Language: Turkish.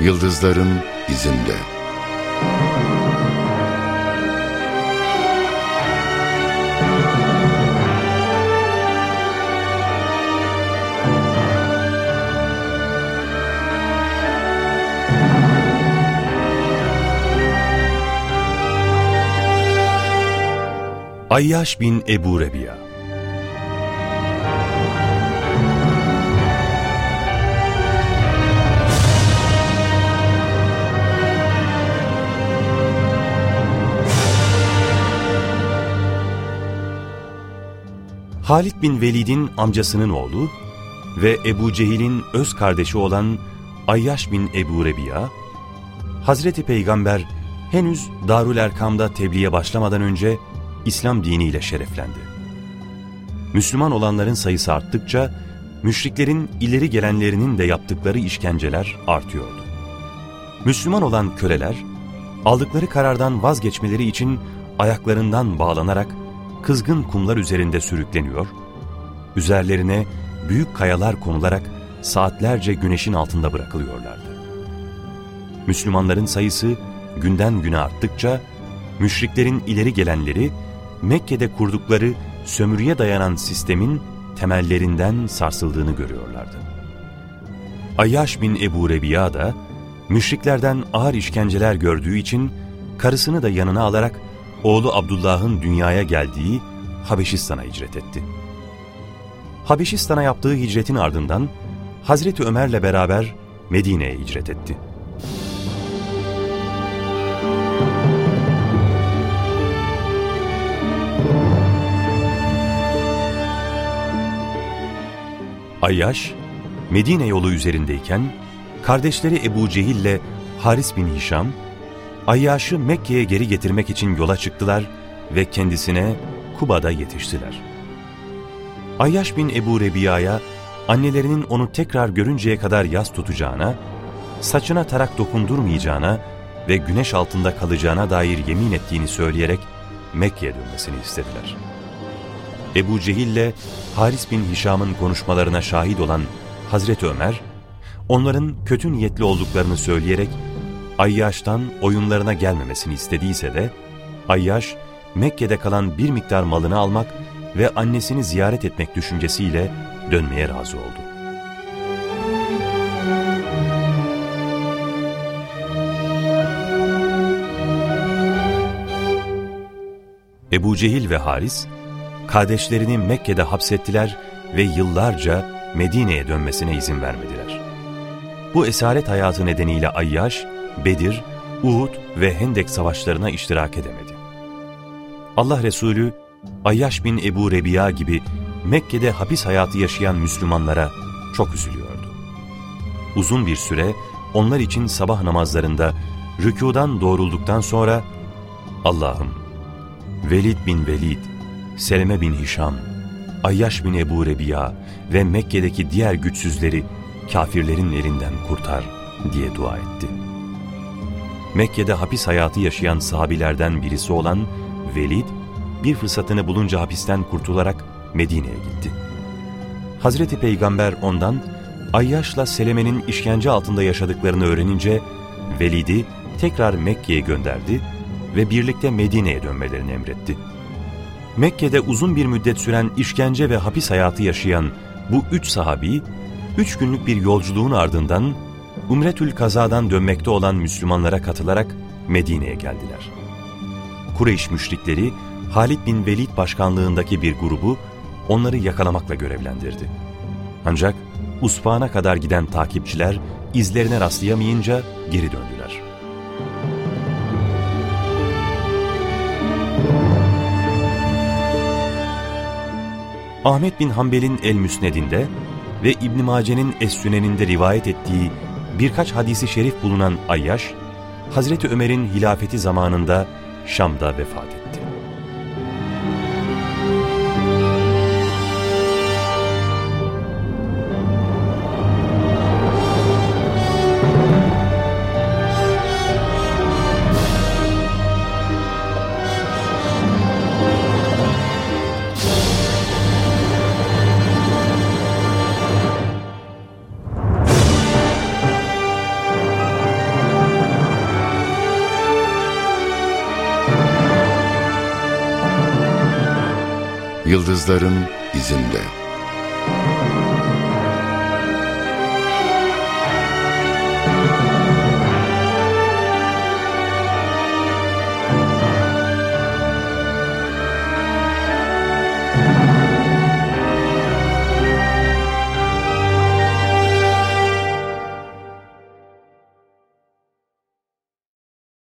Yıldızların izinde. Ayyaş bin Ebu Rebiya Halid bin Velid'in amcasının oğlu ve Ebu Cehil'in öz kardeşi olan Ayyaş bin Ebu Rebiya, Hazreti Peygamber henüz Darül Erkam'da tebliğe başlamadan önce İslam diniyle şereflendi. Müslüman olanların sayısı arttıkça, müşriklerin ileri gelenlerinin de yaptıkları işkenceler artıyordu. Müslüman olan köleler, aldıkları karardan vazgeçmeleri için ayaklarından bağlanarak kızgın kumlar üzerinde sürükleniyor, üzerlerine büyük kayalar konularak saatlerce güneşin altında bırakılıyorlardı. Müslümanların sayısı günden güne arttıkça, müşriklerin ileri gelenleri Mekke'de kurdukları sömürüye dayanan sistemin temellerinden sarsıldığını görüyorlardı. Ayyaş bin Ebu Rebiya da müşriklerden ağır işkenceler gördüğü için karısını da yanına alarak oğlu Abdullah'ın dünyaya geldiği Habeşistan'a hicret etti. Habeşistan'a yaptığı hicretin ardından Hazreti Ömer'le beraber Medine'ye hicret etti. Ayyaş, Medine yolu üzerindeyken kardeşleri Ebu Cehil ile Haris bin Hişam, Ayyaş'ı Mekke'ye geri getirmek için yola çıktılar ve kendisine Kuba'da yetiştiler. Ayyaş bin Ebu Rebiya'ya annelerinin onu tekrar görünceye kadar yas tutacağına, saçına tarak dokundurmayacağına ve güneş altında kalacağına dair yemin ettiğini söyleyerek Mekke'ye dönmesini istediler. Ebu Cehil ile Haris bin Hişam'ın konuşmalarına şahit olan Hazreti Ömer, onların kötü niyetli olduklarını söyleyerek Ayyaş'tan oyunlarına gelmemesini istediyse de, Ayyaş, Mekke'de kalan bir miktar malını almak ve annesini ziyaret etmek düşüncesiyle dönmeye razı oldu. Ebu Cehil ve Haris, kardeşlerini Mekke'de hapsettiler ve yıllarca Medine'ye dönmesine izin vermediler. Bu esaret hayatı nedeniyle Ayyaş, Bedir, Uhud ve Hendek savaşlarına iştirak edemedi. Allah Resulü, Ayyaş bin Ebu Rebiya gibi Mekke'de hapis hayatı yaşayan Müslümanlara çok üzülüyordu. Uzun bir süre onlar için sabah namazlarında rükudan doğrulduktan sonra Allah'ım Velid bin Velid, Seleme bin Hişam, Ayyaş bin Ebu Rebiya ve Mekke'deki diğer güçsüzleri kafirlerin elinden kurtar diye dua etti. Mekke'de hapis hayatı yaşayan sahabilerden birisi olan Velid, bir fırsatını bulunca hapisten kurtularak Medine'ye gitti. Hazreti Peygamber ondan Ayyaş'la Seleme'nin işkence altında yaşadıklarını öğrenince Velid'i tekrar Mekke'ye gönderdi ve birlikte Medine'ye dönmelerini emretti. Mekke'de uzun bir müddet süren işkence ve hapis hayatı yaşayan bu üç sahabi, üç günlük bir yolculuğun ardından Umretül Kaza'dan dönmekte olan Müslümanlara katılarak Medine'ye geldiler. Kureyş müşrikleri Halid bin Velid başkanlığındaki bir grubu onları yakalamakla görevlendirdi. Ancak Usfan'a kadar giden takipçiler izlerine rastlayamayınca geri döndüler. Ahmet bin Hanbel'in El-Müsned'inde ve İbn Mace'nin Es-Sünen'inde rivayet ettiği birkaç hadisi şerif bulunan Ayyaş, Hazreti Ömer'in hilafeti zamanında Şam'da vefat etti. Yıldızların izinde.''